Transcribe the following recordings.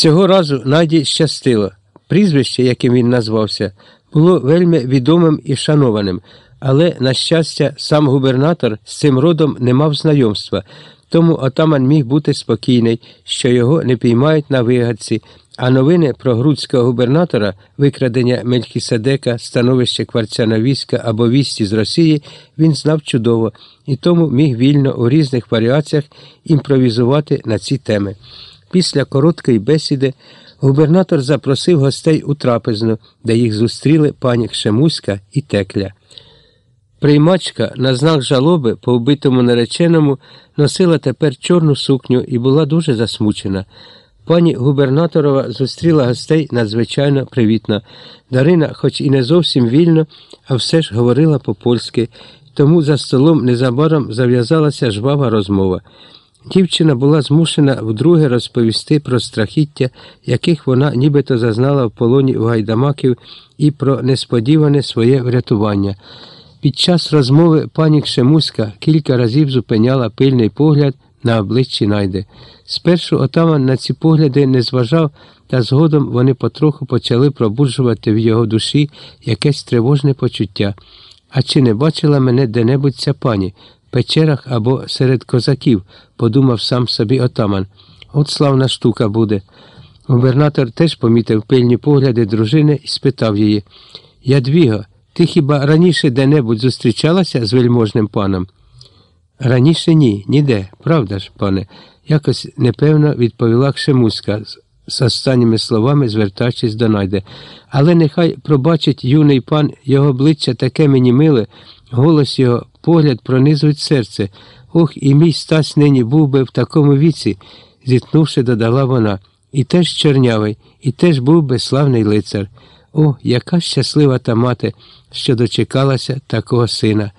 Цього разу Наді щастило. Прізвище, яким він назвався, було вельми відомим і шанованим, але, на щастя, сам губернатор з цим родом не мав знайомства, тому отаман міг бути спокійний, що його не піймають на вигадці, а новини про грудського губернатора, викрадення Мелькіседека, становище кварцяна війська або вісті з Росії, він знав чудово і тому міг вільно у різних варіаціях імпровізувати на ці теми. Після короткої бесіди губернатор запросив гостей у трапезну, де їх зустріли пані Кшемуська і Текля. Приймачка на знак жалоби по вбитому нареченому носила тепер чорну сукню і була дуже засмучена. Пані губернаторова зустріла гостей надзвичайно привітно. Дарина, хоч і не зовсім вільно, а все ж говорила по-польськи, тому за столом незабаром зав'язалася жвава розмова. Дівчина була змушена вдруге розповісти про страхіття, яких вона нібито зазнала в полоні у гайдамаків, і про несподіване своє врятування. Під час розмови пані Кшемуська кілька разів зупиняла пильний погляд на обличчі найде. Спершу отаман на ці погляди не зважав, та згодом вони потроху почали пробуджувати в його душі якесь тривожне почуття. А чи не бачила мене де-небудь ця пані? Печерах або серед козаків, подумав сам собі отаман. От славна штука буде. Губернатор теж помітив пильні погляди дружини і спитав її Ядвіго, ти хіба раніше де-небудь зустрічалася з вельможним паном? Раніше ні, ніде, правда ж, пане, якось непевно відповіла Кшемуська з останніми словами, звертаючись до найде. Але нехай пробачить юний пан його обличчя таке мені миле, голос його, погляд пронизують серце. Ох, і мій Стась нині був би в такому віці, зітнувши, додала вона, і теж чорнявий, і теж був би славний лицар. О, яка щаслива та мати, що дочекалася такого сина.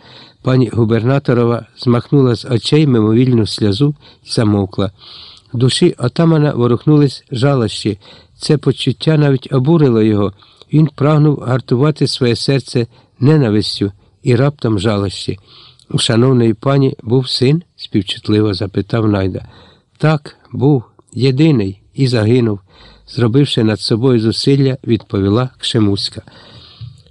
Пані губернаторова змахнула з очей мимовільну сльозу і замовкла. В душі отамана ворухнулись жалощі. Це почуття навіть обурило його. Він прагнув гартувати своє серце ненавистю і раптом жалощі. У шановної пані був син? співчутливо запитав найда. Так, був, єдиний, і загинув, зробивши над собою зусилля, відповіла Кшемуська.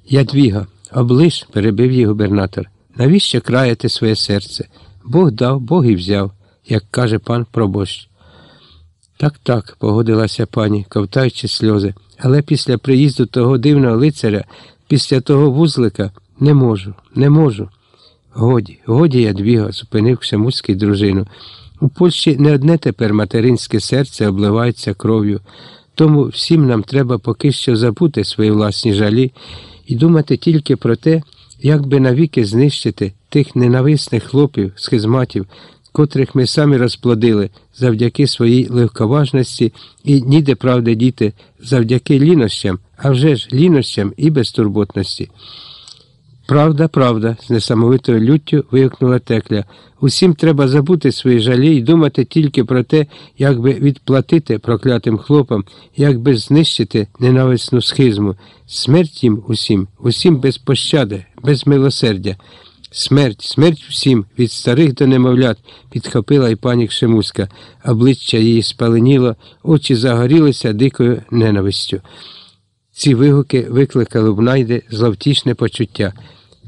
Ядвіга, облиш, перебив її губернатор. Навіщо краяти своє серце? Бог дав, Бог і взяв, як каже пан Пробощ. Так, так, погодилася пані, ковтаючи сльози, але після приїзду того дивного лицаря, після того вузлика, не можу, не можу. Годі, годі, Ядвіга, зупинив Кшемуський дружину. У Польщі не одне тепер материнське серце обливається кров'ю, тому всім нам треба поки що забути свої власні жалі і думати тільки про те, як би навіки знищити тих ненависних хлопів, схизматів, котрих ми самі розплодили завдяки своїй легковажності і ніде правди діти, завдяки лінощам, а вже ж лінощам і безтурботності. Правда, правда, з несамовитою люттю вигукнула текля. Усім треба забути свої жалі і думати тільки про те, як би відплатити проклятим хлопам, як би знищити ненависну схизму. Смерть їм усім, усім без пощади, без милосердя. Смерть, смерть всім, від старих до немовлят, підхопила й пані Кшемуська. Обличчя її спаленіло, очі загорілися дикою ненавистю. Ці вигуки викликали в найде зловтішне почуття.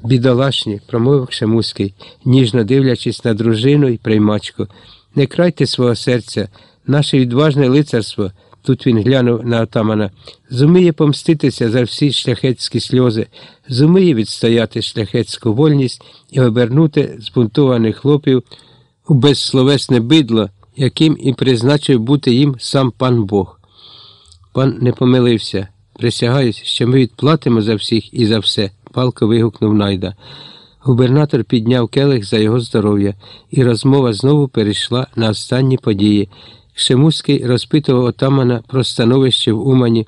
Бідолашні, промовив Кшемуський, ніжно дивлячись на дружину і приймачку. Не крайте свого серця, наше відважне лицарство, тут він глянув на отамана, зуміє помститися за всі шляхетські сльози, зуміє відстояти шляхетську вольність і обернути збунтованих хлопів у безсловесне бидло, яким і призначив бути їм сам пан Бог. Пан не помилився. Присягаюсь, що ми відплатимо за всіх і за все, палко вигукнув найда. Губернатор підняв келих за його здоров'я, і розмова знову перейшла на останні події. Шемуський розпитував отамана про становище в Умані,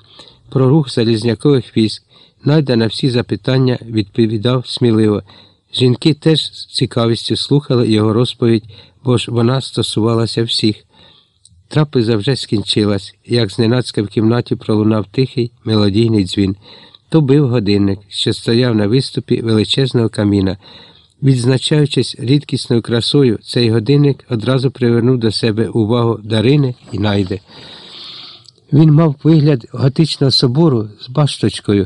про рух залізнякових військ. Найда на всі запитання відповідав сміливо. Жінки теж з цікавістю слухали його розповідь, бо ж вона стосувалася всіх. Трапеза вже скінчилась, як зненацька в кімнаті пролунав тихий мелодійний дзвін. То бив годинник, що стояв на виступі величезного каміна. Відзначаючись рідкісною красою, цей годинник одразу привернув до себе увагу Дарини і найде. Він мав вигляд готичного собору з башточкою,